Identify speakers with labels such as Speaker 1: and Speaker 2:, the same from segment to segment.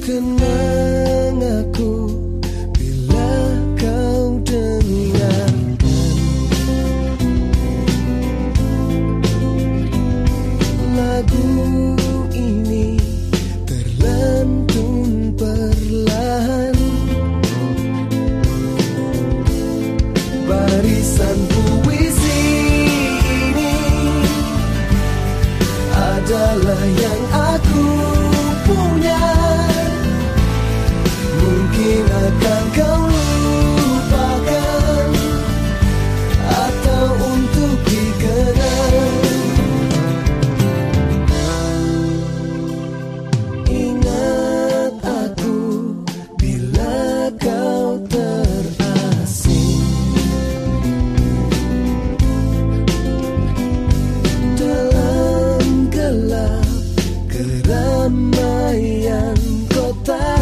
Speaker 1: kenang aku bila kau dengarkan lagu ini terlentun perlahan. Barisan puisi ini adalah yang aku keramaian kota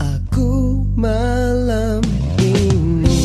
Speaker 1: aku malam ini.